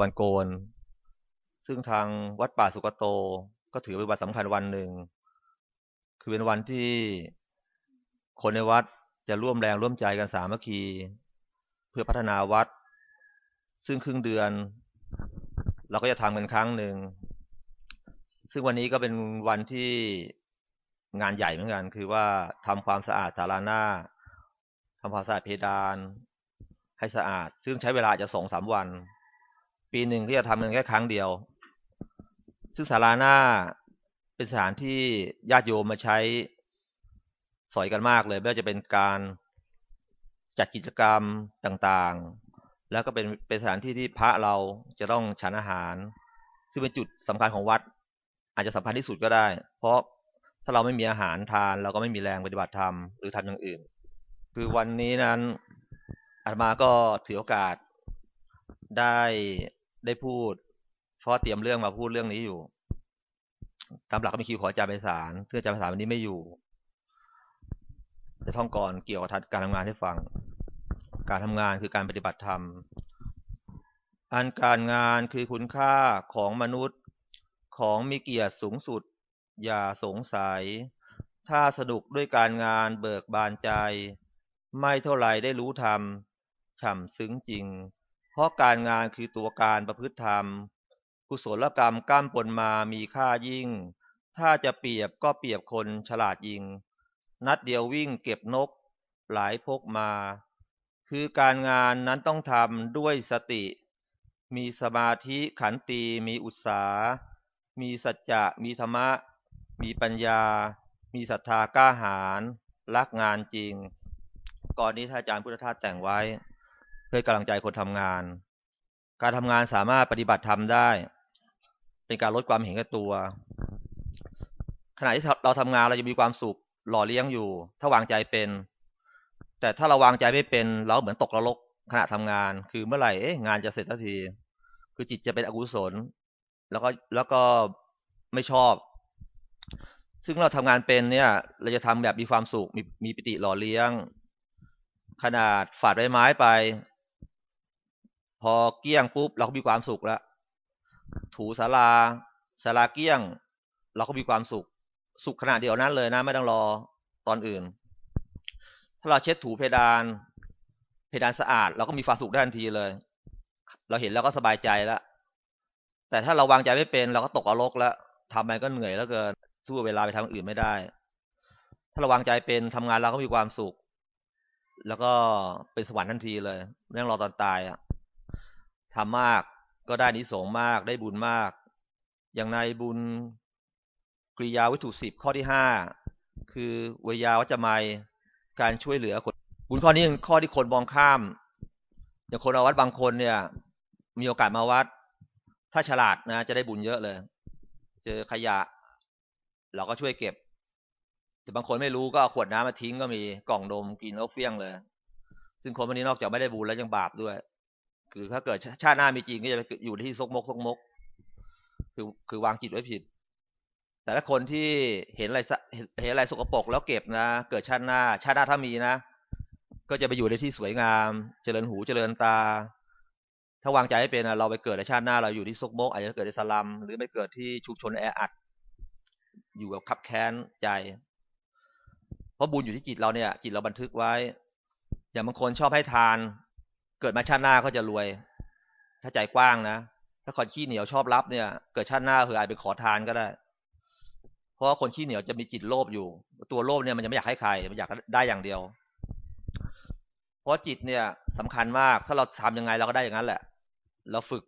วันโกน ซึ่งทางวัดป่าสุกโต ก็ถือเป็นวันสำคัญวันหนึ่ง คือเป็นวันที่คนในวัดจะร่วมแรงร่วมใจกันสามัคคี เพื่อพัฒนาวัด ซึ่งครึ่งเดือน เราก็จะทำกันครั้งหนึ่ง ซึ่งวันนี้ก็เป็นวันที่งานใหญ่เหมือนกัน คือว่าทำความสะอาดศาลาหน้าทำความสะอาดเพดานให้สะอาด ซึ่งใช้เวลาจะสองสามวัน ปีหนึ่งที่จะทำกันแค่ครั้งเดียว ซึ่งศาลาหน้าเป็นสถานที่ญาติโยมมาใช้สอยกันมากเลยไม่ว่าจะเป็นการจัดกิจกรรมต่างๆ แล้วก็เป็นเป็นสถานที่ที่พระเราจะต้องฉันอาหาร ซึ่งเป็นจุดสำคัญของวัด อาจจะสำคัญที่สุดก็ได้ เพราะถ้าเราไม่มีอาหารทาน เราก็ไม่มีแรงปฏิบัติธรรมหรือทำอย่างอื่น คือวันนี้นั้นอาตมาก็ถือโอกาสได้ ได้พูด เพราะเตรียมเรื่องมาพูดเรื่องนี้อยู่ ตามหลักก็มีคิวขออาจารย์ไปสารเพื่ออาจารย์ไปสารวันนี้ไม่อยู่จะท่องก่อนเกี่ยวกับการทำงานให้ฟัง การทำงานคือการปฏิบัติธรรม อันการงานคือคุณค่าของมนุษย์ของมีเกียรติสูงสุด อย่าสงสัย ถ้าสนุกด้วยการงานเบิกบานใจ ไม่เท่าไรได้รู้ธรรมฉ่ำซึ้งจริง เพราะการงานคือตัวการประพฤติธรรม กุศลกรรมก้ามปนมามีค่ายิ่ง ถ้าจะเปรียบก็เปรียบคนฉลาดยิง นัดเดียววิ่งเก็บนก หลายพกมา คือการงานนั้นต้องทำด้วยสติ มีสมาธิขันตีมีอุตสาหมีสัจจะมีธรรมะ มีปัญญา มีศรัทธากล้าหาญรักงานจริง ก่อนนี้ท่านอาจารย์พุทธทาสแต่งไว้ เพื่อกำลังใจคนทำงาน การทำงานสามารถปฏิบัติทำได้ เป็นการลดความเห็นแก่ตัว ขณะที่เราทำงานเราจะมีความสุขหล่อเลี้ยงอยู่ ถ้าวางใจเป็น แต่ถ้าเราวางใจไม่เป็น เราเหมือนตกระลกขณะทำงาน คือเมื่อไหร่เอ๊ะงานจะเสร็จทันที คือจิตจะเป็นอกุศล แล้วก็แล้วก็ไม่ชอบซึ่งเราทำงานเป็นเนี่ย เราจะทำแบบมีความสุขมีมีปิติหล่อเลี้ยง ขนาดฝาดใบไม้ไป พอเกี้ยงปุ๊บเราก็มีความสุขแล้วถูสาราสาราเกี้ยง เราก็มีความสุข สุขขนาดเดียวนั้นเลยนะ ไม่ต้องรอตอนอื่น ถ้าเราเช็ดถูเพดาน เพดานสะอาด เราก็มีความสุขได้ทันทีเลย เราเห็นแล้วก็สบายใจแล้วแต่ถ้าเราวางใจไม่เป็น เราก็ตกอรกแล้วทำไปก็เหนื่อยแล้วเกินสู้เวลาไปทำอื่นไม่ได้ ถ้าเราวางใจเป็นทำงานเราก็มีความสุข แล้วก็เป็นสวรรค์ทันทีเลยไม่ต้องรอตอนตายอะ ทำมาก ก็ได้นิสงมากได้บุญมาก อย่างในบุญกริยาวัตถุสิบข้อที่ห้าคือวยาวัจไมการช่วยเหลือคนบุญข้อนี้เป็นข้อที่คนมองข้าม อย่างคนเอาวัดบางคนเนี่ย มีโอกาสมาวัด ถ้าฉลาดนะ จะได้บุญเยอะเลย เจอขยะ เราก็ช่วยเก็บ แต่บางคนไม่รู้ก็ขวดน้ำมาทิ้งก็มีกล่องนมกินแล้วเฟี้ยงเลย ซึ่งคนวันนี้นอกจากไม่ได้บุญแล้วยังบาปด้วย คือถ้าเกิดชาติหน้ามีจริงก็จะอยู่ที่ซกมกซกมก คือคือวางจิตไว้ผิด แต่ละคนที่เห็นอะไรเห็นอะไรสกปรกแล้วเก็บนะเกิดชาติหน้า ชาติหน้าถ้ามีนะก็จะไปอยู่ในที่สวยงาม เจริญหูเจริญตา ถ้าวางใจให้เป็นเราไปเกิดในชาติหน้าเราอยู่ที่ซกมกอาจจะเกิดในสลัม หรือไม่เกิดที่ชุกชนแออัด อยู่กับคับแค้นใจ เพราะบุญอยู่ที่จิตเราเนี่ย จิตเราบันทึกไว้ อย่างบางคนชอบให้ทาน เกิดมาชาติหน้าก็จะรวย ถ้าใจกว้างนะ ถ้าคนขี้เหนียวชอบรับเนี่ย เกิดชาติหน้าคืออาจไปขอทานก็ได้ เพราะคนขี้เหนียวจะมีจิตโลภอยู่ ตัวโลภเนี่ยมันจะไม่อยากให้ใคร มันอยากได้อย่างเดียว เพราะจิตเนี่ยสำคัญมาก ถ้าเราทำยังไงเราก็ได้อย่างนั้นแหละ เราฝึก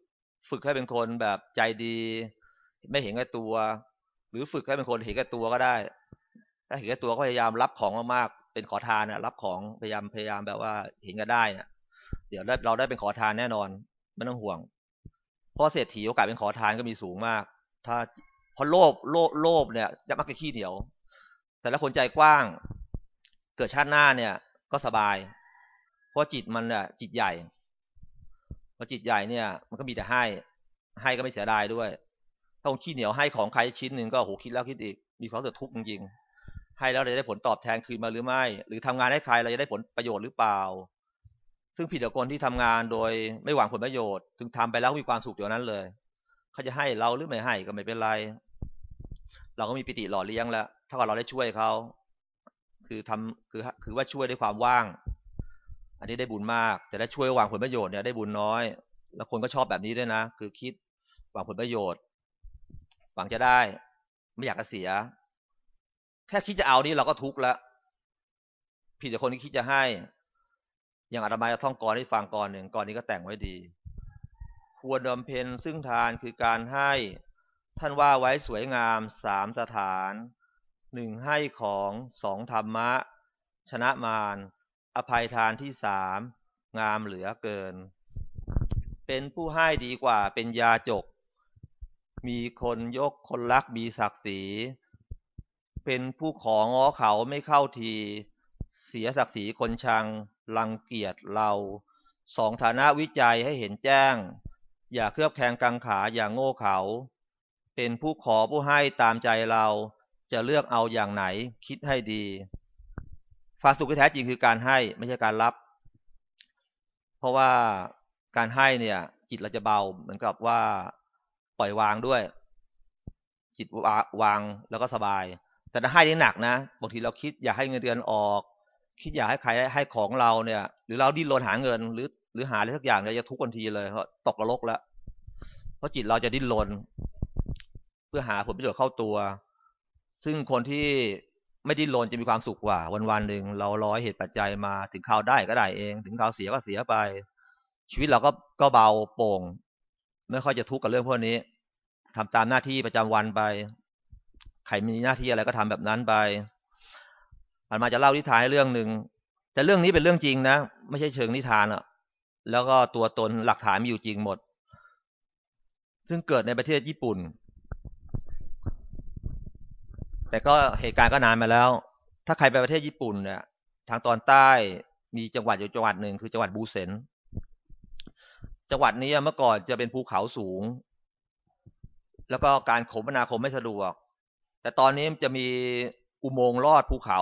ฝึกให้เป็นคนแบบใจดี ไม่เห็นแก่ตัว หรือฝึกให้เป็นคนเห็นแก่ตัวก็ได้ ถ้าเห็นแก่ตัวก็พยายามรับของมากๆเป็นขอทานนะรับของพยายามพยายามแบบว่าเห็นก็ได้เนี่ย เดี๋ยวเราได้เป็นขอทานแน่นอนไม่ต้องห่วง เพราะเศรษฐีโอกาสเป็นขอทานก็มีสูงมาก ถ้าพราะโลภโลภโลภเนี่ยจะมักจะขี้เหนียว แต่ละคนใจกว้าง เกิดชาติหน้าเนี่ย ก็สบาย เพราะจิตมันเนี่ยจิตใหญ่พอจิตใหญ่เนี่ย มันก็มีแต่ให้ ให้ก็ไม่เสียดายด้วย ถ้าคนขี้เหนียวให้ของใครชิ้นหนึ่งก็โหคิดแล้วคิดอีก มีความรู้สึกทุกข์จริงๆให้แล้วเราจะได้ผลตอบแทนคืนมาหรือไม่ หรือทำงานให้ใครเราจะได้ผลประโยชน์หรือเปล่า ซึ่งผิดกับคนที่ทำงานโดยไม่หวังผลประโยชน์ ถึงทำไปแล้วมีความสุขเดี๋ยวนั้นเลยเขาจะให้เราหรือไม่ให้ก็ไม่เป็นไร เราก็มีปิติหล่อเลี้ยงแล้วถ้าเราได้ช่วยเขาคือทำคือคือว่าช่วยด้วยความว่าง อันนี้ได้บุญมาก แต่ได้ช่วยหวังผลประโยชน์เนี่ยได้บุญน้อย แล้วคนก็ชอบแบบนี้ด้วยนะ คือคิดหวังผลประโยชน์ หวังจะได้ ไม่อยากจะเสีย แค่คิดจะเอานี่เราก็ทุกข์แล้วผิดจากคนที่คิดจะให้ อย่างอาตมาจะท่องกรให้ฟังกรหนึ่งกรนี้ก็แต่งไว้ดี ควรดำเพ็ญซึ่งทานคือการให้ท่านว่าไว้สวยงามสามสถานหนึ่งให้ของสองธรรมะ ชนะมารอภัยทานที่สามงามเหลือเกิน เป็นผู้ให้ดีกว่าเป็นยาจก มีคนยกคนรักมีศักดิ์ศรีเป็นผู้ของ้อเขาไม่เข้าที เสียศักดิ์ศรีคนชัง รังเกียจเราสองฐานะวิจัยให้เห็นแจ้ง อย่าเครือบแคลงกังขาอย่าโง่เขา เป็นผู้ขอผู้ให้ตามใจเราจะเลือกเอาอย่างไหนคิดให้ดีความสุขที่แท้จริงคือการให้ไม่ใช่การรับ เพราะว่าการให้เนี่ย จิตเราจะเบาเหมือนกับว่าปล่อยวางด้วย จิตวางแล้วก็สบาย แต่ถ้าให้นี่หนักนะบางทีเราคิดอยากให้เงินเดือนออก คิดอยากให้ใครให้ของเราเนี่ย หรือเราดิ้นรนหาเงิน หรือ หรือหาอะไรสักอย่างเนี่ยจะทุกข์ทันทีเลยเพราะตกนรกแล้ว เพราะจิตเราจะดิ้นรนเพื่อหาผลประโยชน์เข้าตัว ซึ่งคนที่ไม่ดิ้นรนจะมีความสุขกว่า วันวันหนึ่งเราร้อยเหตุปัจจัยมาถึงข่าวได้ก็ได้เอง ถึงข่าวเสียก็เสียไป ชีวิตเราก็ก็เบาโปร่ง ไม่ค่อยจะทุกข์กับเรื่องพวกนี้ทำตามหน้าที่ประจำวันไปใครมีหน้าที่อะไรก็ทำแบบนั้นไป อันมาจะเล่านิทานเรื่องหนึ่งแต่เรื่องนี้เป็นเรื่องจริงนะ ไม่ใช่เชิงนิทานอะแล้วก็ตัวตนหลักฐานมีอยู่จริงหมด ซึ่งเกิดในประเทศญี่ปุ่น แต่ก็เหตุการณ์ก็นานมาแล้ว ถ้าใครไปประเทศญี่ปุ่นเนี่ยทางตอนใต้มีจังหวัดอยู่จังหวัดหนึ่งคือจังหวัดบูเซนจังหวัดนี้เมื่อก่อนจะเป็นภูเขาสูง แล้วก็การคมนาคมไม่สะดวก แต่ตอนนี้จะมีอุโมงค์ลอดภูเขา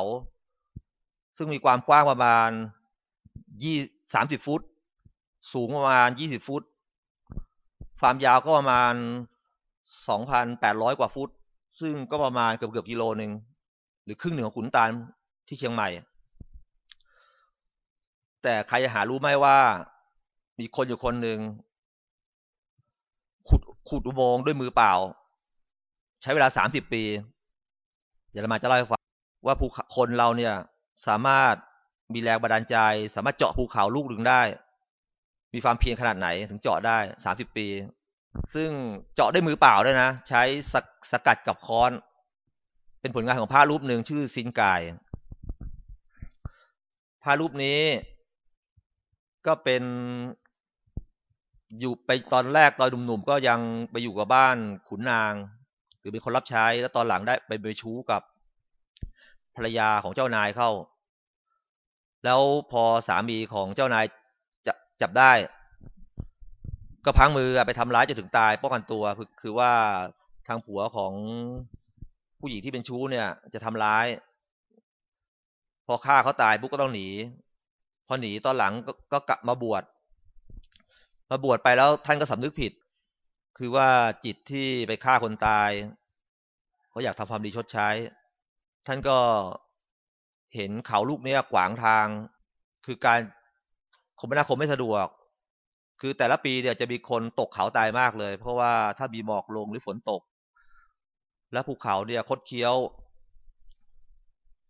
ซึ่งมีความกว้างประมาณยี่สามสิบฟุต สูงประมาณยี่สิบฟุต ความยาวก็ประมาณสองพันแปดร้อยกว่าฟุต ซึ่งก็ประมาณเกือบเกือบกิโลหนึ่งหรือครึ่งหนึ่งของขุนตาลที่เชียงใหม่ แต่ใครหารู้ไหมว่า มีคนอยู่คนหนึ่งขุดขุดอุโมงค์ด้วยมือเปล่า ใช้เวลาสามสิบปี เดี๋ยวเรามาจะเล่าให้ฟังว่าผู้คนเราเนี่ย สามารถมีแรงบันดาลใจ สามารถเจาะภูเขาลูกหนึ่งได้ มีความเพียรขนาดไหนถึงเจาะได้สามสิบปี ซึ่งเจาะได้มือเปล่าด้วยนะ ใช้สสกัดกับค้อน เป็นผลงานของพระรูปหนึ่งชื่อซินกายพระรูปนี้ ก็เป็นอยู่ไปตอนแรกตอนหนุ่มๆก็ยังไปอยู่กับบ้านขุนนาง หรือเป็นคนรับใช้แล้วตอนหลังได้ไปไปชู้กับ ภรรยาของเจ้านายเข้า แล้วพอสามีของเจ้านายจ,จับได้ ก็พังมือไปทำร้ายจนถึงตายป้องกันตัวคือคือว่าทางผัวของผู้หญิงที่เป็นชู้เนี่ย จะทำร้าย พอฆ่าเขาตายปุ๊บก็ต้องหนี พอหนีตอนหลังก็ก็กลับมาบวชมาบวชไปแล้วท่านก็สำนึกผิด คือว่าจิตที่ไปฆ่าคนตายเขาอยากทำความดีชดใช้ ท่านก็เห็นเขาลูกนี้ขวางทาง คือการคมนาคมไม่สะดวก คือแต่ละปีเนี่ยจะมีคนตกเขาตายมากเลย เพราะว่าถ้ามีหมอกลงหรือฝนตก และภูเขาเนี่ยคดเคี้ยว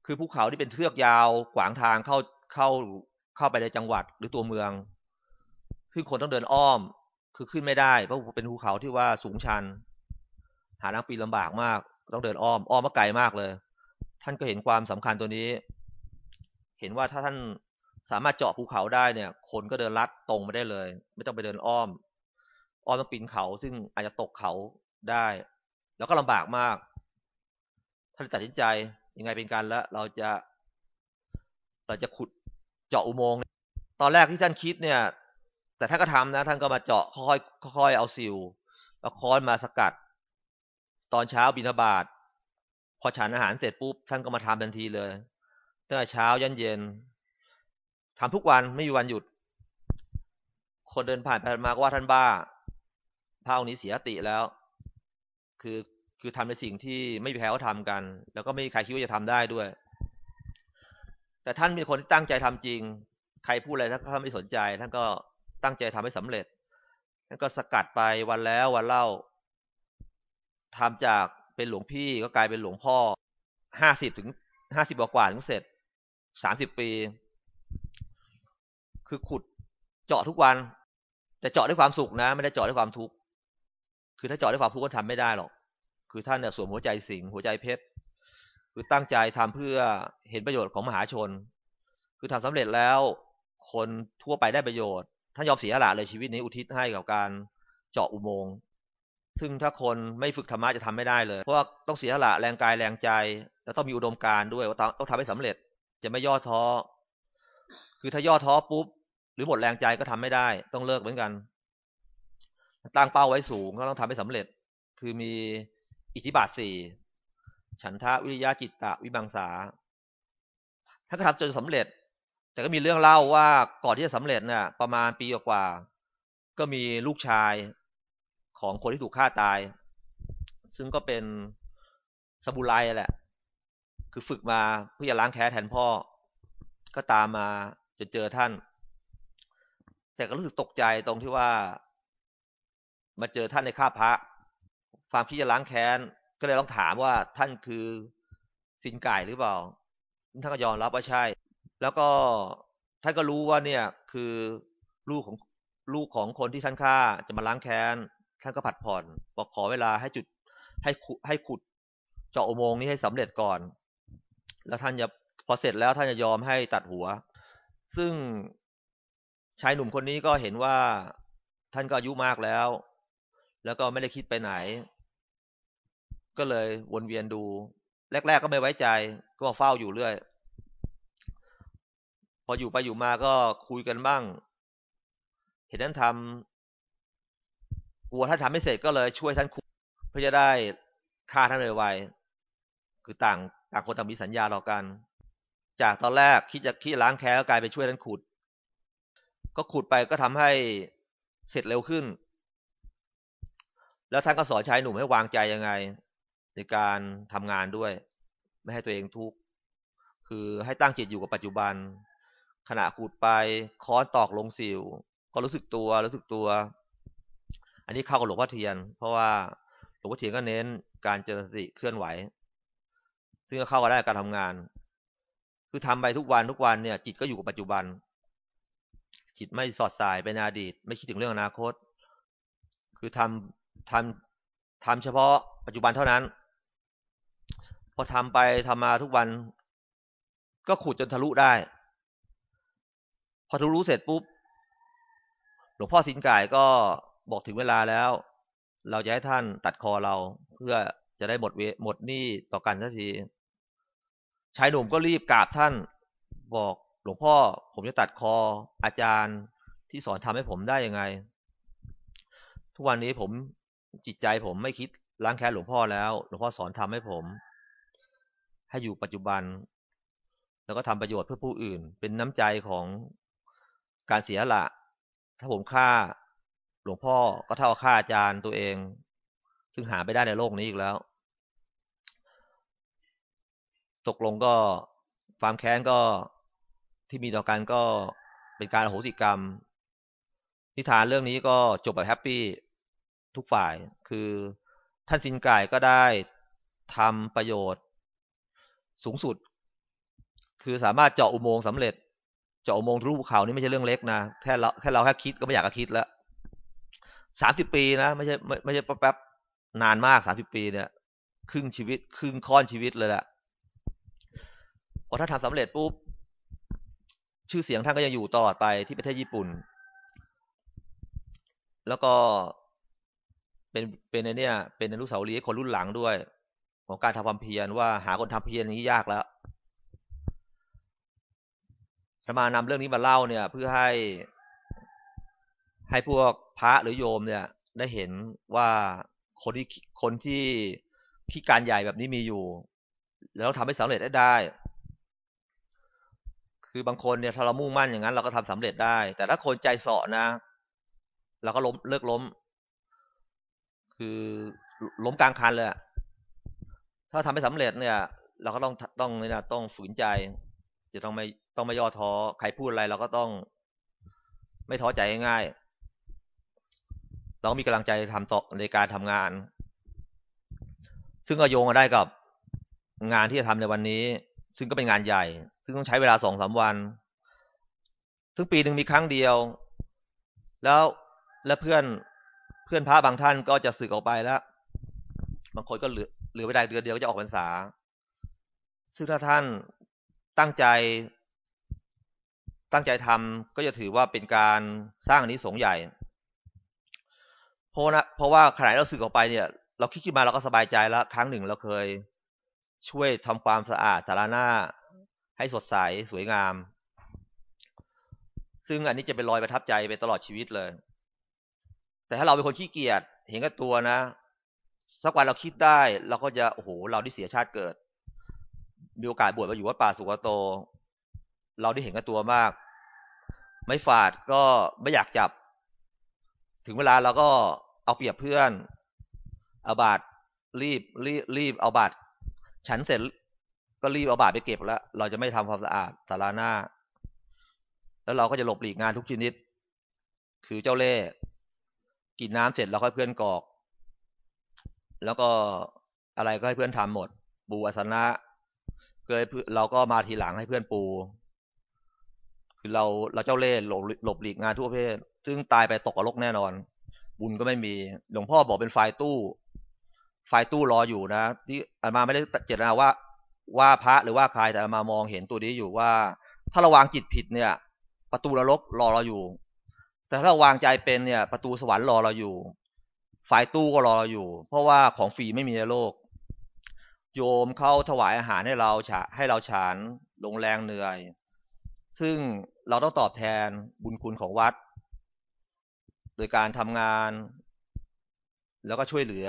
คือภูเขาที่เป็นเทือกยาวขวางทางเข้าเข้าเข้าไปในจังหวัดหรือตัวเมืองซึ่งคนต้องเดินอ้อม คือขึ้นไม่ได้เพราะเป็นภูเขาที่ว่าสูงชัน หาทางปีนลำบากมาก ต้องเดินอ้อม อ้อมมาไกลมากเลย ท่านก็เห็นความสำคัญตัวนี้ เห็นว่าถ้าท่านสามารถเจาะภูเขาได้เนี่ย คนก็เดินลัดตรงไม่ได้เลย ไม่ต้องไปเดินอ้อม อ้อมต้องปีนเขา ซึ่งอาจจะตกเขาได้ แล้วก็ลำบากมาก ท่านตัดสินใจยังไงเป็นการแล้ว เราจะเราจะขุดเจาะอุโมงค์ตอนแรกที่ท่านคิดเนี่ย แต่ท่านก็ทำนะ ท่านก็มาเจาะค่อยๆค่อยๆเอาซิลแล้วค้อนมาสกัด ตอนเช้าบิณฑบาต พอฉันอาหารเสร็จปุ๊บท่านก็มาทำทันทีเลยตั้งแต่เช้ายันเย็นทำทุกวันไม่มีวันหยุด คนเดินผ่านไปมาก็ว่าท่านบ้าพระองค์นี้เสียติแล้ว คือคือทำในสิ่งที่ไม่มีใครเขาทำกัน แล้วก็ไม่มีใครคิดว่าจะทำได้ด้วย แต่ท่านเป็นคนที่ตั้งใจทำจริง ใครพูดอะไรท่านก็ไม่สนใจ ท่านก็ตั้งใจทำให้สำเร็จท่านก็สกัดไปวันแล้ววันเล่าทำจาก เป็นหลวงพี่ก็กลายเป็นหลวงพ่อห้าสิบถึงห้าสิบกว่าถึงเสร็จสามสิบปี คือขุดเจาะทุกวัน แต่เจาะด้วยความสุขนะ ไม่ได้เจาะด้วยความทุกข์คือถ้าเจาะด้วยความทุกข์ก็ทำไม่ได้หรอก คือท่านเนี่ยสวมหัวใจสิงหัวใจเพชรคือตั้งใจทำเพื่อเห็นประโยชน์ของมหาชน คือทำสำเร็จแล้วคนทั่วไปได้ประโยชน์ท่านยอมเสียหละเลยชีวิตนี้อุทิศให้กับการเจาะอุโมงค์ ซึ่งถ้าคนไม่ฝึกธรรมะจะทำไม่ได้เลย เพราะว่าต้องเสียหละแรงกายแรงใจ แล้วต้องมีอุดมการ์ด้วยว่าต้องทำให้สำเร็จ จะไม่ย่อท้อ คือถ้าย่อท้อปุ๊บ หรือหมดแรงใจก็ทำไม่ได้ ต้องเลิกเหมือนกัน ตั้งเป้าไว้สูงก็ต้องทำให้สำเร็จ คือมีอิทธิบาทสี่ ฉันทะวิริยะจิตตะวิบังสา ถ้าทำจนสำเร็จ แต่ก็มีเรื่องเล่าว่าก่อนที่จะสำเร็จเนี่ยประมาณปีกว่า ก็มีลูกชาย ของคนที่ถูกฆ่าตาย ซึ่งก็เป็นสบุไรแหละ คือฝึกมาเพื่อจะล้างแค้นแทนพ่อ ก็ตามมาจนเจอท่าน แต่ก็รู้สึกตกใจตรงที่ว่า มาเจอท่านในข้าพระความที่จะล้างแค้น ก็เลยต้องถามว่าท่านคือสินไก่หรือเปล่า ท่านก็ยอมรับว่าใช่ แล้วก็ท่านก็รู้ว่าเนี่ย คือลูกของลูกของคนที่ท่านฆ่าจะมาล้างแค้น ท่านก็ผัดผ่อนบอกขอเวลาให้จุดให้ให้ขุดเจาะอุโมงค์นี้ให้สำเร็จก่อน แล้วท่านจะพอเสร็จแล้วท่านจะยอมให้ตัดหัว ซึ่งชายหนุ่มคนนี้ก็เห็นว่าท่านก็อายุมากแล้ว แล้วก็ไม่ได้คิดไปไหน ก็เลยวนเวียนดู แรก ๆ ก็ไม่ไว้ใจ ก็เฝ้าอยู่เรื่อย พออยู่ไปอยู่มาก็คุยกันบ้าง เห็นท่านท กลัวถ้าทำไม่เสร็จก็เลยช่วยท่านคุเพื่อจะได้ฆ่าท่านเลยไวคือต่างต่างคนต่างมีสัญญาต่อกัน จากตอนแรกคิดจะคิดล้างแค้นก็กลายไปช่วยท่านขุด ก็ขุดไปก็ทำให้เสร็จเร็วขึ้น แล้วท่านก็สอนชายหนุ่มให้วางใจยังไง ในการทำงานด้วย ไม่ให้ตัวเองทุกข์คือให้ตั้งจิตอยู่กับปัจจุบัน ขณะขุดไปค้อนตอกลงสิว ก็รู้สึกตัวรู้สึกตัว อันนี้เข้ากับหลวงพ่อเทียน เพราะว่าหลวงพ่อเทียนก็เน้นการเจริญสติเคลื่อนไหว ซึ่งก็เข้ากับได้การทำงาน คือทำไปทุกวันทุกวันเนี่ย จิตก็อยู่กับปัจจุบัน จิตไม่สอดสายไปในอดีต ไม่คิดถึงเรื่องอนาคต คือทำทำทำเฉพาะปัจจุบันเท่านั้น พอทำไปทำมาทุกวัน ก็ขุดจนทะลุได้ พอทะลุเสร็จปุ๊บหลวงพ่อสินกายก็ บอกถึงเวลาแล้ว เราจะให้ท่านตัดคอเราเพื่อจะได้หมดเวหมดหนี้ต่อกันทันทีชายหนุ่มก็รีบกราบท่าน บอกหลวงพ่อ ผมจะตัดคออาจารย์ที่สอนทำให้ผมได้ยังไง ทุกวันนี้ผมจิตใจผมไม่คิดล้างแค้นหลวงพ่อแล้ว หลวงพ่อสอนทำให้ผม ให้อยู่ปัจจุบัน แล้วก็ทำประโยชน์เพื่อผู้อื่น เป็นน้ำใจของการเสียละ ถ้าผมฆ่า ลวงพ่อก็เท่าค่าอาจารย์ตัวเอง ซึ่งหาไม่ได้ในโลกนี้อีกแล้ว ตกลงก็ความแค้นก็ที่มีต่อกันก็เป็นการโหสิกรรม นิทานเรื่องนี้ก็จบแบบแฮปปี้ทุกฝ่าย คือท่านสินไกายก็ได้ทำประโยชน์ สูงสุด คือสามารถเจาะอุโมงค์สำเร็จ เจาะอุโมงค์รูปเขานี่ไม่ใช่เรื่องเล็กนะ แค่เราแค่เราแค่คิดก็ไม่อยากจะคิดแล้ว สามสิบปีนะไม่ใช่ไม่ไม่ใช่แป๊บนานมากสามสิบปีเนี่ยครึ่งชีวิต ครึ่งค่อนชีวิตเลยแหละพอถ้าทำสำเร็จปุ๊บชื่อเสียงท่านก็ยังอยู่ตลอดไปที่ประเทศญี่ปุ่น แล้วก็เป็นเป็นในเนี่ย เป็นอนุสาวรีย์คนรุ่นหลังด้วย ของการทำความเพียรว่าหาคนทำเพียรนี้ยากแล้วจะมานำเรื่องนี้มาเล่าเนี่ย เพื่อให้ให้พวก พระหรือโยมเนี่ย ได้เห็นว่าคนที่คนที่ที่การใหญ่แบบนี้มีอยู่ แล้วทำให้สำเร็จได้ได้ คือบางคนเนี่ยถ้าเรามุ่งมั่นอย่างนั้น เราก็ทำสำเร็จได้ แต่ถ้าคนใจเสาะนะเราก็ล้มเลิกล้ม คือล้มกลางคันเลยถ้าทำไม่สำเร็จเนี่ย เราก็ต้องต้องเนี่ยต้องฝืนใจ จะต้องไม่ต้องไม่ย่อท้อใครพูดอะไรเราก็ต้อง ไม่ท้อใจง่ายๆ เราก็มีกำลังใจทำต่อในการทำงาน ซึ่งก็โยงมาได้กับงานที่จะทำในวันนี้ ซึ่งก็เป็นงานใหญ่ ซึ่งต้องใช้เวลาสองสาวัน ซึ่งปีหนึ่งมีครั้งเดียว แล้วและเพื่อนเพื่อนพระบางท่านก็จะสึกออกไปแล้วบางคนก็เหลือเหลือไปได้เดือนเดียวก็จะออกพรรษา ซึ่งถ้าท่านตั้งใจตั้งใจทำก็จะถือว่าเป็นการสร้างอนิสงใหญ่ ราะนะเพราะว่าขณะเราสึกออกไปเนี่ย เราคิดขึ้นมาเราก็สบายใจแล้ว ครั้งหนึ่งเราเคยช่วยทำความสะอาดสาราหน้า ให้สดใสสวยงาม ซึ่งอันนี้จะเป็นรอยประทับใจไปตลอดชีวิตเลย แต่ถ้าเราเป็นคนขี้เกียจเห็นกับตัวนะสักวันเราคิดได้เราก็จะโอ้โหเราได้เสียชาติเกิด มีโอกาสบวชมาอยู่วัดป่าสุกโต เราได้เห็นกับตัวมาก ไม่ฝาดก็ไม่อยากจับ ถึงเวลาเราก็ เอาเปรียบเพื่อน เอาบาดรีบรีบรีบเอาบาดฉันเสร็จก็รีบเอาบาดไปเก็บแล้ว เราจะไม่ทำความสะอาดสาราหน้า แล้วเราก็จะหลบหลีกงานทุกชนิด คือเจ้าเล่กินน้ำเสร็จเราค่อยเพื่อนกอก แล้วก็อะไรก็ให้เพื่อนทำหมด ปูอาสนะเคยเราก็มาทีหลังให้เพื่อนปู คือเราเราเจ้าเล่ห์หลบหลบหลีกงานทั่วเพศซึ่งตายไปตกกระลกแน่นอน บุญก็ไม่มี หลวงพ่อบอกเป็นไฟตู้ ไฟตู้รออยู่นะ ที่อามาไม่ได้เจตนาว่า ว่าพระหรือว่าใครแต่อามามองเห็นตัวนี้อยู่ว่า ถ้าระวางจิตผิดเนี่ย ประตูนรกรอเราอยู่ แต่ถ้าเราวางใจเป็นเนี่ย ประตูสวรรค์รอเราอยู่ฝ่ายตู้ก็รอเราอยู่ เพราะว่าของฟรีไม่มีในโลก โยมเข้าถวายอาหารให้เราฉะให้เราฉานลงแรงเหนื่อย ซึ่งเราต้องตอบแทนบุญคุณของวัด โดยการทำงาน แล้วก็ช่วยเหลือ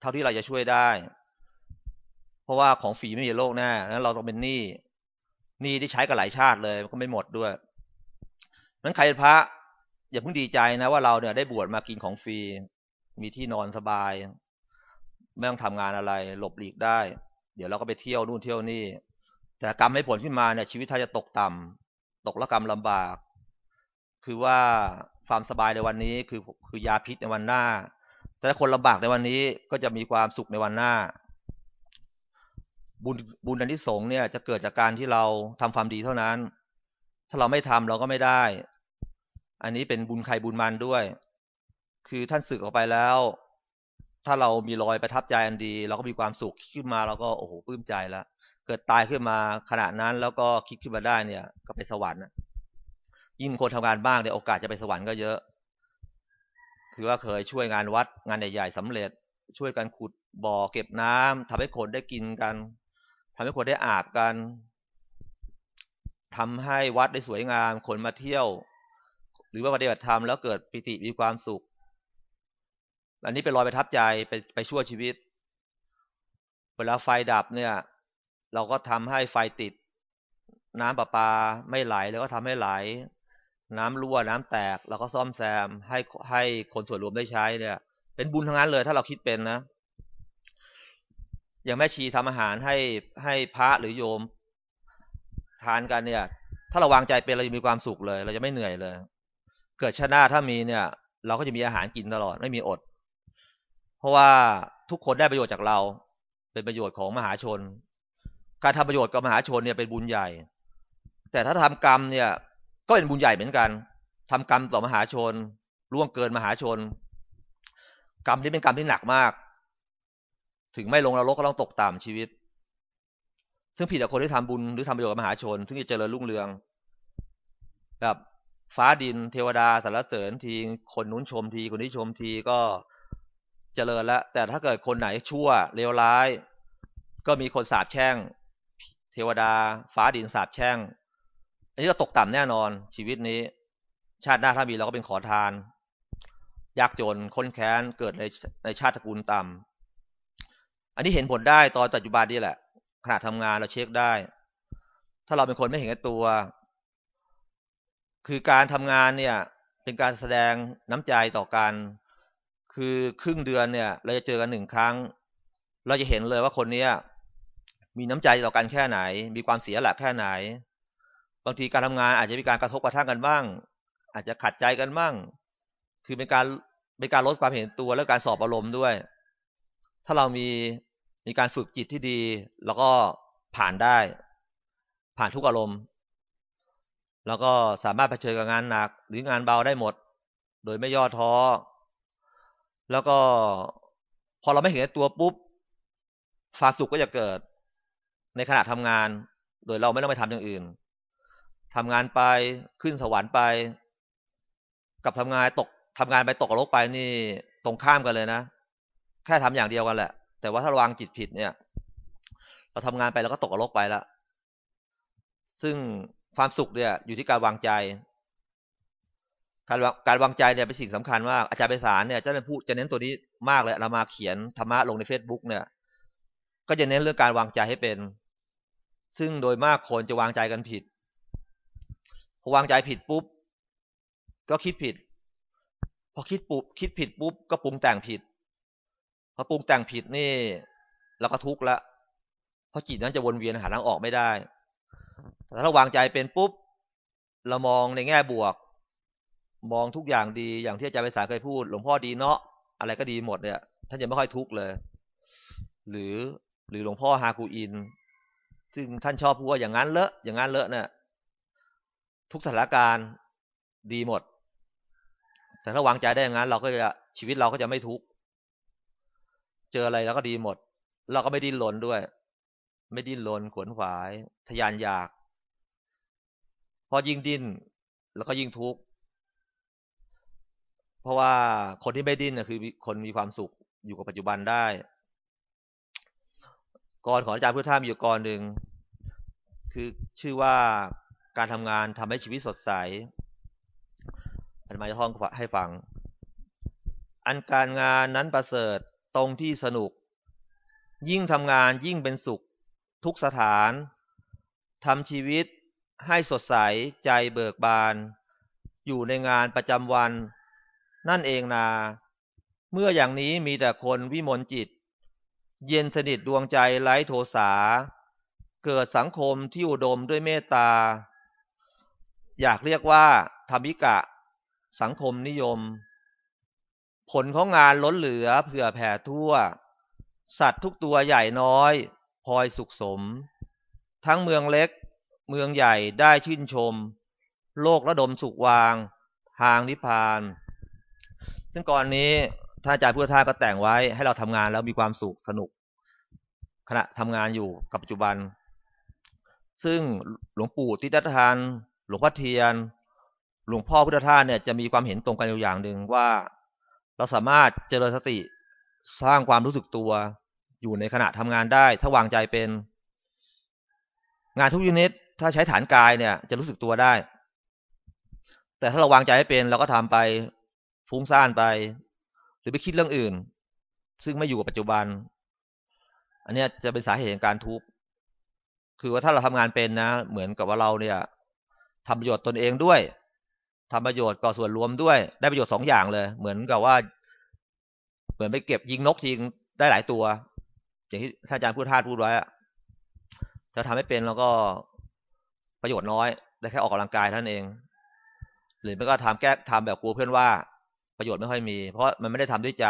เท่าที่เราจะช่วยได้ เพราะว่าของฟรีไม่มีโลกแน่นั้นเราต้องเป็นหนี้หนี้ที่ใช้กับหลายชาติเลยก็ไม่หมดด้วยนั้นใครพระ อย่าเพิ่งดีใจนะว่าเราเนี่ยได้บวชมากินของฟรี มีที่นอนสบาย ไม่ต้องทำงานอะไร หลบหลีกได้ เดี๋ยวเราก็ไปเที่ยวนู่นเที่ยวนี่ แต่กรรมให้ผลขึ้นมาเนี่ยชีวิตท่านจะตกต่ำตกละกรรมลำบาก คือว่า ความสบายในวันนี้ คือคือยาพิษในวันหน้า แต่คนลำบากในวันนี้ก็จะมีความสุขในวันหน้า บุญบุญอันที่สงเนี่ย จะเกิดจากการที่เราทำความดีเท่านั้น ถ้าเราไม่ทำเราก็ไม่ได้ อันนี้เป็นบุญใครบุญมันด้วย คือท่านสึกออกไปแล้ว ถ้าเรามีรอยประทับใจอันดี เราก็มีความสุขขึ้นมาเราก็โอ้โหปลื้มใจแล้วเกิดตายขึ้นมาขณะนั้นแล้วก็คิดขึ้นมาได้เนี่ย ก็ไปสวรรค์ ยิ่งคนทำงานบ้างเนี่ยโอกาสจะไปสวรรค์ก็เยอะ คือว่าเคยช่วยงานวัดงานใหญ่ๆสำเร็จ ช่วยกันขุดบ่อเก็บน้ำทำให้คนได้กินกันทำให้คนได้อาบกันทำให้วัดได้สวยงาม คนมาเที่ยว หรือว่าปฏิบัติธรรมแล้วเกิดปิติมีความสุข อันนี้เป็นรอยประทับใจไปไปชั่วชีวิต เวลาไฟดับเนี่ย เราก็ทำให้ไฟติด น้ำประปาไม่ไหลแล้วก็ทำให้ไหล น้ำรั่วน้ำแตกเราก็ซ่อมแซม ให้ให้คนส่วนรวมได้ใช้เนี่ย เป็นบุญทั้งนั้นเลย ถ้าเราคิดเป็นนะ อย่างแม่ชีทำอาหารให้ให้พระหรือโยม ทานกันเนี่ย ถ้าเราวางใจเป็นเราจะมีความสุขเลย เราจะไม่เหนื่อยเลย เกิดชาติหน้าถ้ามีเนี่ย เราก็จะมีอาหารกินตลอดไม่มีอด เพราะว่าทุกคนได้ประโยชน์จากเรา เป็นประโยชน์ของมหาชน การทำประโยชน์กับมหาชนเนี่ยเป็นบุญใหญ่ แต่ถ้าทำกรรมเนี่ย ก็เป็นบุญใหญ่เหมือนกันทำกรรมต่อมหาชนล่วงเกินมหาชน กรรมที่เป็นกรรมที่หนักมาก ถึงไม่ลงนรกก็ต้องตกต่ำชีวิต ซึ่งผิดจากคนที่ทำบุญหรือทำประโยชน์กับมหาชน ซึ่งจะเจริญรุ่งเรืองแบบฟ้าดินเทวดาสารเสริญทีคนนู้นชมทีคนนี้ชมทีก็เจริญแล้วแต่ถ้าเกิดคนไหนชั่วเลวร้าย ก็มีคนสาบแช่ง เทวดา ฟ้าดินสาบแช่ง อันนี้ก็ตกต่ำแน่นอน ชีวิตนี้ ชาติหน้าถ้ามีเราก็เป็นขอทานยากจนค้นแค้นเกิดในในชาติตระกูลต่ำอันนี้เห็นผลได้ตอนปัจจุบันนี่แหละขณะทำงานเราเช็คได้ ถ้าเราเป็นคนไม่เห็นตัว คือการทำงานเนี่ย เป็นการแสดงน้ำใจต่อกันคือครึ่งเดือนเนี่ย เราจะเจอกันหนึ่งครั้ง เราจะเห็นเลยว่าคนเนี้ยมีน้ำใจต่อกันแค่ไหน มีความเสียหลักแค่ไหน บางทีการทำงานอาจจะมีการกระทบกระทั่งกันบ้าง อาจจะขัดใจกันบ้าง คือเป็นการเป็นการลดความเห็นตัวและการสอบอารมณ์ด้วย ถ้าเรามีมีการฝึกจิตที่ดี แล้วก็ผ่านได้ ผ่านทุกอารมณ์ แล้วก็สามารถเผชิญกับงานหนัก หรืองานเบาได้หมด โดยไม่ย่อท้อ แล้วก็พอเราไม่เห็นตัวปุ๊บความสุขก็จะเกิดในขณะทำงาน โดยเราไม่ต้องไปทำอย่างอื่น ทำงานไปขึ้นสวรรค์ไป กับทำงานตกทำงานไปตกโลกไปนี่ตรงข้ามกันเลยนะ แค่ทำอย่างเดียวกันแหละ แต่ว่าถ้าวางจิตผิดเนี่ย เราทำงานไปแล้วก็ตกนรกไปแล้วซึ่งความสุขเนี่ย อยู่ที่การวางใจ การการวางใจเนี่ยเป็นสิ่งสำคัญว่าอาจารย์ไพศาลเนี่ยจะเน้นพูดจะเน้นตัวนี้มากเลยเรามาเขียนธรรมะลงในเฟซบุ๊กเนี่ย ก็จะเน้นเรื่องการวางใจให้เป็น ซึ่งโดยมากคนจะวางใจกันผิด พอวางใจผิดปุ๊บ ก็คิดผิด พอคิดปุ๊บคิดผิดปุ๊บก็ปรุงแต่งผิด พอปรุงแต่งผิดนี่เราก็ทุกข์ละเพราะจิตนั้นจะวนเวียนหาทางออกไม่ได้แต่ถ้าวางใจเป็นปุ๊บ เรามองในแง่บวก มองทุกอย่างดีอย่างที่อาจารย์ไปสาเคยพูด หลวงพ่อดีเนาะอะไรก็ดีหมดเนี่ยท่านจะไม่ค่อยทุกข์เลย หรือหรือหลวงพ่อฮากูอิน ซึ่งท่านชอบพูดว่าอย่างนั้นเลอะอย่างนั้นเลอะเนี่ย ทุกสถานการณ์ดีหมด แต่ถ้าวางใจได้อย่างนั้น เราก็จะชีวิตเราก็จะไม่ทุกข์เจออะไรแล้วก็ดีหมด เราก็ไม่ดิ้นรนด้วย ไม่ดิ้นรนขวนขวาย ทยานอยาก พอยิ่งดิ้นแล้วก็ยิ่งทุกข์เพราะว่าคนที่ไม่ดิ้นนะคือคนมีความสุขอยู่กับปัจจุบันได้กรของอาจารย์พุทธามีอยู่กรหนึ่งคือชื่อว่า การทำงานทำให้ชีวิตสดใสอาจาจะท่องให้ฟัง อันการงานนั้นประเสริฐตรงที่สนุก ยิ่งทำงานยิ่งเป็นสุข ทุกสถานทำชีวิตให้สดใสใจเบิกบาน อยู่ในงานประจำวัน นั่นเองนา เมื่ออย่างนี้มีแต่คนวิมลจิต เย็นสนิทดวงใจไร้โทสา เกิดสังคมที่อุดมด้วยเมตตา อยากเรียกว่าธรรมิกะ สังคมนิยม ผลของงานล้นเหลือเผื่อแผ่ทั่ว สัตว์ทุกตัวใหญ่น้อยพลอยสุขสม ทั้งเมืองเล็ก เมืองใหญ่ได้ชื่นชม โลกระดมสุขวาง ทางนิพพาน ซึ่งก่อนนี้ท่านอาจารย์พุทธทาก็แต่งไว้ให้เราทำงานแล้วมีความสุขสนุก ขณะทำงานอยู่กับปัจจุบัน ซึ่งหลวงปู่ทิฏฐทาน หลวงพ่อเทียน หลวงพ่อพุทธทาสเนี่ยจะมีความเห็นตรงกันอยู่อย่างหนึ่งว่า เราสามารถเจริญสติสร้างความรู้สึกตัวอยู่ในขณะทำงานได้ถ้าวางใจเป็น งานทุกยูนิตถ้าใช้ฐานกายเนี่ย จะรู้สึกตัวได้ แต่ถ้าเราวางใจให้เป็นเราก็ทำไปฟุ้งซ่านไป หรือไปคิดเรื่องอื่น ซึ่งไม่อยู่กับปัจจุบัน อันนี้จะเป็นสาเหตุของการทุกข์คือว่าถ้าเราทำงานเป็นนะ เหมือนกับว่าเราเนี่ย ทำประโยชน์ตนเองด้วยทำประโยชน์ก่อส่วนรวมด้วย ได้ประโยชน์สองอย่างเลย เหมือนกับว่า เหมือนไปเก็บยิงนกยิงได้หลายตัว อย่างที่ท่านอาจารย์พูดท่าพูดไว้ถ้าทำให้เป็นแล้วก็ประโยชน์น้อย ได้แค่ออกกำลังกายท่านเอง หรือไม่ก็ทำแก้ทำแบบกลัวเพื่อนว่าประโยชน์ไม่ค่อยมี เพราะมันไม่ได้ทำด้วยใจ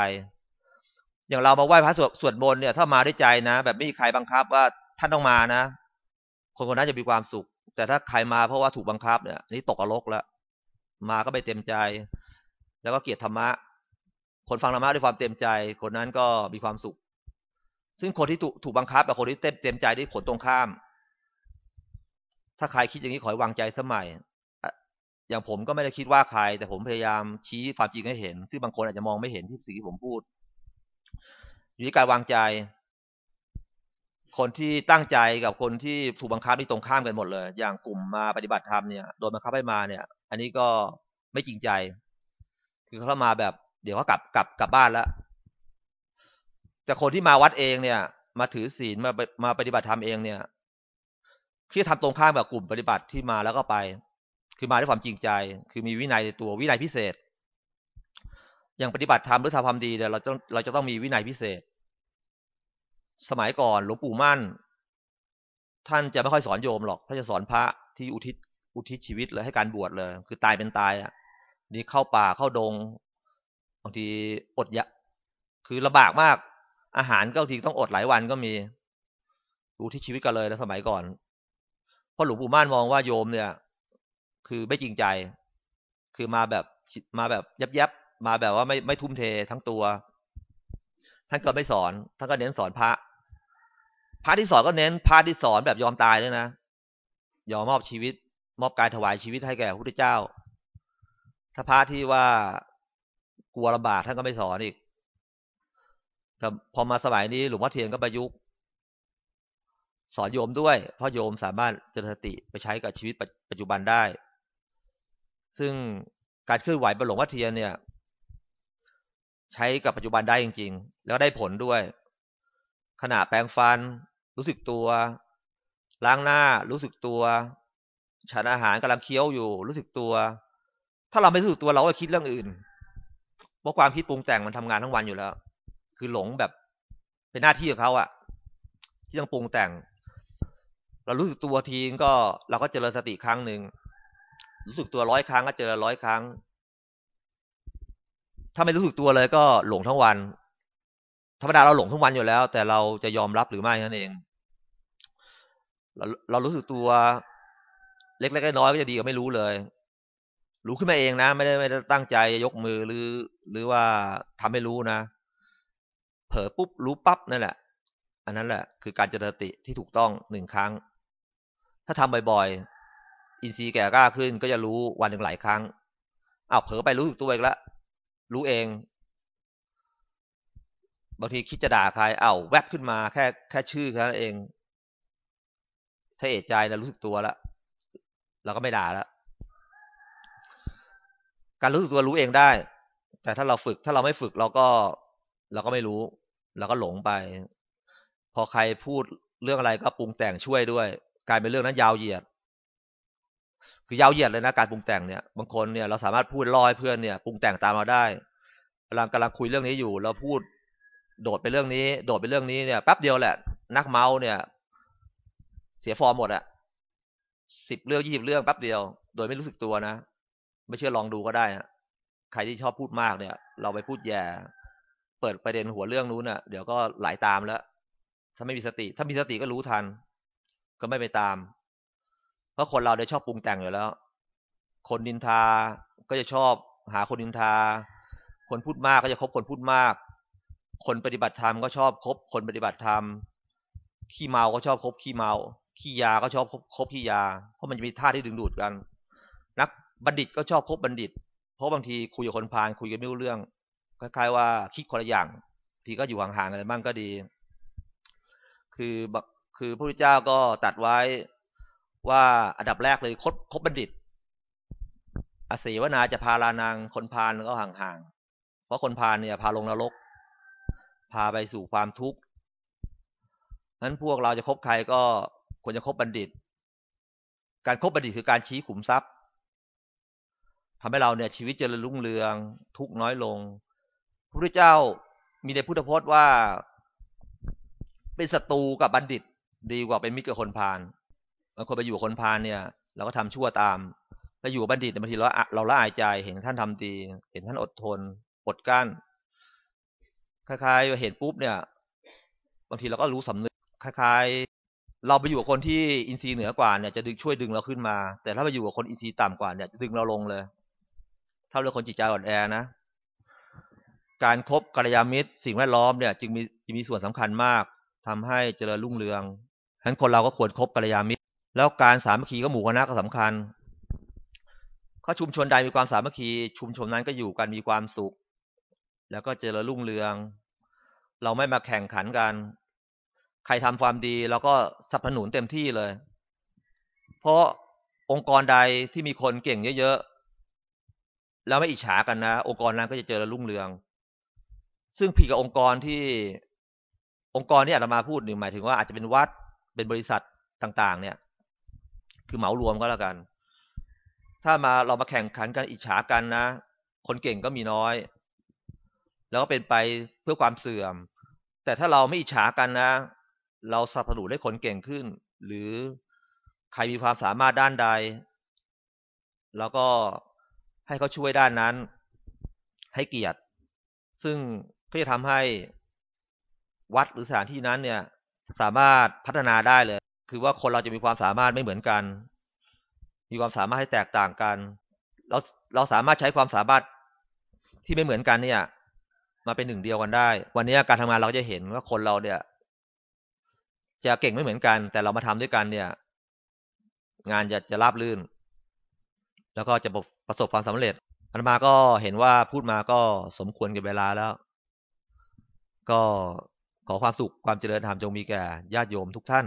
อย่างเรามาไหว้พระสวดสวดมนต์เนี่ย ถ้ามาด้วยใจนะแบบไม่มีใครบังคับว่าท่านต้องมานะ คนคนนั้นจะมีความสุข แต่ถ้าใครมาเพราะว่าถูกบังคับเนี่ยนี่ตกอรกแล้วมาก็ไม่เต็มใจ แล้วก็เกียดธรรมะ คนฟังธรรมะด้วยความเต็มใจ คนนั้นก็มีความสุข ซึ่งคนที่ถูกถูกบังคับกับคนที่เต็มเต็มใจได้ผลตรงข้าม ถ้าใครคิดอย่างนี้ขอยวางใจสมัยอย่างผมก็ไม่ได้คิดว่าใคร แต่ผมพยายามชี้ความจริงให้เห็น ซึ่งบางคนอาจจะมองไม่เห็นที่สิ่งที่ผมพูด อยู่ที่การวางใจ คนที่ตั้งใจกับคนที่ถูกบังคับที่ตรงข้ามกันหมดเลย อย่างกลุ่มมาปฏิบัติธรรมเนี่ยโดนบังคับให้มาเนี่ย อันนี้ก็ไม่จริงใจ คือเขามาแบบ เดี๋ยวเขากลับกลับกลับบ้านแล้วแต่คนที่มาวัดเองเนี่ย มาถือศีลมามาปฏิบัติธรรมเองเนี่ยที่ทำตรงข้ามกับกลุ่มปฏิบัติที่มาแล้วก็ไป คือมาด้วยความจริงใจ คือมีวินัยในตัววินัยพิเศษ อย่างปฏิบัติธรรมหรือทำความดีเนี่ยเราจะเราจะต้องมีวินัยพิเศษ สมัยก่อนหลวงปู่มั่น ท่านจะไม่ค่อยสอนโยมหรอกท่านจะสอนพระที่อุทิศอุทิศชีวิตเลยให้การบวชเลย คือตายเป็นตายอะนี่เข้าป่าเข้าดงบางทีอดยะ คือลำบากมาก อาหารก็บางทีต้องอดหลายวันก็มีอุทิศชีวิตกันเลยในสมัยก่อนเพราะหลวงปู่มั่นมองว่าโยมเนี่ย คือไม่จริงใจ คือมาแบบมาแบบยับยับมาแบบว่าไม่ไม่ทุ่มเททั้งตัว ท่านก็ไม่สอน ท่านก็เน้นสอนพระ พระที่สอนก็เน้นพระที่สอนแบบยอมตายด้วยนะยอมมอบชีวิต มอบกายถวายชีวิตให้แก่พระพุทธเจ้า ถ้าพระที่ว่ากลัวลำบากท่านก็ไม่สอนอีกแต่พอมาสมัยนี้หลวงพ่อเทียนก็ประยุกต์สอนโยมด้วย เพราะโยมสามารถเจริญสติไปใช้กับชีวิตปัจจุบันได้ ซึ่งการเคลื่อนไหวบนหลวงพ่อเทียนเนี่ย ใช้กับปัจจุบันได้จริง ๆ แล้วได้ผลด้วย ขณะแปรงฟัน รู้สึกตัว ล้างหน้า รู้สึกตัว ฉันอาหารกำลังเคี้ยวอยู่ รู้สึกตัว ถ้าเราไม่รู้สึกตัวเราก็คิดเรื่องอื่นเพราะความคิดปรุงแต่งมันทำงานทั้งวันอยู่แล้ว คือหลงแบบเป็นหน้าที่ของเขาอะที่ต้องปรุงแต่ง เรารู้สึกตัวทีก็เราก็เจริญสติครั้งหนึ่งรู้สึกตัวร้อยครั้งก็เจอร้อยครั้ง ถ้าไม่รู้สึกตัวเลยก็หลงทั้งวัน ธรรมดาเราหลงทั้งวันอยู่แล้ว แต่เราจะยอมรับหรือไม่นั่นเอง เราเรารู้สึกตัวเล็กๆน้อยๆก็จะดีกว่าไม่รู้เลย รู้ขึ้นมาเองนะ ไม่ได้ไม่ได้ตั้งใจยกมือหรือ หรือว่าทำให้รู้นะ เผลอปุ๊บรู้ปั๊บนั่นแหละ อันนั้นแหละ คือการเจริญสติที่ถูกต้องหนึ่งครั้ง ถ้าทำบ่อยๆ อินทรีย์แก่กล้าขึ้นก็จะรู้วันหนึ่งหลายครั้งอ้าวเผลอไปรู้ตัวเองละรู้เอง บางทีคิดจะด่าใครอ้าวแวบขึ้นมาแค่แค่ชื่อแค่นั้นเอง ถ้าเอะใจแล้วรู้สึกตัวแล้วเราก็ไม่ด่าแล้วการรู้สึกตัวรู้เองได้ แต่ถ้าเราฝึก ถ้าเราไม่ฝึกเราก็ เราก็ไม่รู้ เราก็หลงไป พอใครพูดเรื่องอะไรก็ปรุงแต่งช่วยด้วย กลายเป็นเรื่องนั้นยาวเหยียด คือยาวเหยียดเลยนะการปรุงแต่งเนี่ยบางคนเนี่ยเราสามารถพูดลอยเพื่อนเนี่ยปรุงแต่งตามเราได้กำลังกำลังคุยเรื่องนี้อยู่ เราพูดโดดไปเรื่องนี้ โดดไปเรื่องนี้เนี่ยแป๊บเดียวแหละ นักเมาเนี่ย เสียฟอร์มหมดอะสิบเรื่องยี่สิบเรื่องแป๊บเดียว โดยไม่รู้สึกตัวนะ ไม่เชื่อลองดูก็ได้นะใครที่ชอบพูดมากเนี่ย เราไปพูดแย่เปิดประเด็นหัวเรื่องนู้นเน่ะ เดี๋ยวก็ไหลาตามแล้ว ถ้าไม่มีสติ ถ้ามีสติก็รู้ทัน ก็ไม่ไปตาม เพราะคนเราได้ชอบปรุงแต่งอยู่แล้ว คนดินทาก็จะชอบหาคนดินทา คนพูดมากก็จะคบคนพูดมาก คนปฏิบัติธรรมก็ชอบคบคนปฏิบัติธรรม ขี้เมาก็ชอบคบขี้เมา ขี้ยาก็ชอบคบคบขี้ยา เพราะมันจะมีท่าที่ดึงดูดกัน นักบัณฑิตก็ชอบคบบัณฑิต เพราะบางทีคุยกับคนพาลคุยกันไม่รู้เรื่องคล้ายๆว่าคิดคนละอย่าง ทีก็อยู่ห่างๆกันบ้างก็ดี คือคือพระพุทธเจ้าก็ตัดไว้ว่าอันดับแรกเลยคบคบบัณฑิตอาศีวนาจะพาลานางคนพาลก็ห่างๆ เพราะคนพาลเนี่ย พาลงนรก พาไปสู่ความทุกข์นั้นพวกเราจะคบใครก็ ควรจะคบบัณฑิต การครบบัณฑิตคือการชี้ขุมทรัพย์ทำให้เราเนี่ย ชีวิตเจริญรุ่งเรือง ทุกน้อยลง พระพุทธเจ้ามีในพุทธพจน์ว่า เป็นศัตรูกับบัณฑิต ดีกว่าเป็นมิตรกับคนพาลบางคนไปอยู่คนพาลเนี่ย เราก็ทำชั่วตามไปอยู่บัณฑิตบางทีเราเราละอายใจเห็นท่านทำดี เห็นท่านอดทนอดกั้นคล้ายๆเห็นปุ๊บเนี่ย บางทีเราก็รู้สำนึกคล้ายๆ เราไปอยู่กับคนที่อินทรีย์เหนือกว่าเนี่ยจะดึงช่วยดึงเราขึ้นมา แต่ถ้าไปอยู่กับคนอินทรีย์ต่ำกว่าเนี่ยจะดึงเราลงเลย ถ้าเราคนจิตใจอ่อนแอนะการครบกัลยาณมิตรสิ่งแวดล้อมเนี่ย จึงมีจึงมีส่วนสำคัญมากทำให้เจริญรุ่งเรืองฉะนั้นคนเราก็ควรครบกัลยาณมิตร แล้วการสามัคคีก็หมู่คณะก็สำคัญถ้าชุมชนใดมีความสามัคคี ชุมชนนั้นก็อยู่กันมีความสุข แล้วก็เจริญรุ่งเรือง เราไม่มาแข่งขันกัน ใครทำความดีเราก็สนับสนุนเต็มที่เลย เพราะองค์กรใดที่มีคนเก่งเยอะๆแล้วไม่อิจฉากันนะองค์กรนั้นก็จะเจริญรุ่งเรือง ซึ่งผิดกับองค์กรที่องค์กรที่อาตมาพูดหนึ่งหมายถึงว่าอาจจะเป็นวัดเป็นบริษัทต่าง ๆ เนี่ย คือเหมารวมก็แล้วกัน ถ้ามาเรามาแข่งขันกันอิจฉากันนะคนเก่งก็มีน้อย แล้วก็เป็นไปเพื่อความเสื่อม แต่ถ้าเราไม่อิจฉากันนะ เราสนับสนุนให้คนเก่งขึ้น หรือใครมีความสามารถด้านใด แล้วก็ให้เขาช่วยด้านนั้น ให้เกียรติ ซึ่งก็จะทำให้วัดหรือสถานที่นั้นเนี่ย สามารถพัฒนาได้เลย คือว่าคนเราจะมีความสามารถไม่เหมือนกัน มีความสามารถให้แตกต่างกัน เราเราสามารถใช้ความสามารถที่ไม่เหมือนกันเนี่ย มาเป็นหนึ่งเดียวกันได้ วันนี้การทำงานเราจะเห็นว่าคนเราเนี่ย จะเก่งไม่เหมือนกัน แต่เรามาทำด้วยกันเนี่ย งานจะจะราบรื่น แล้วก็จะประสบความสำเร็จอันมาก็เห็นว่าพูดมาก็สมควรกับเวลาแล้ว ก็ขอความสุขความเจริญธรรมจงมีแก่ญาติโยมทุกท่าน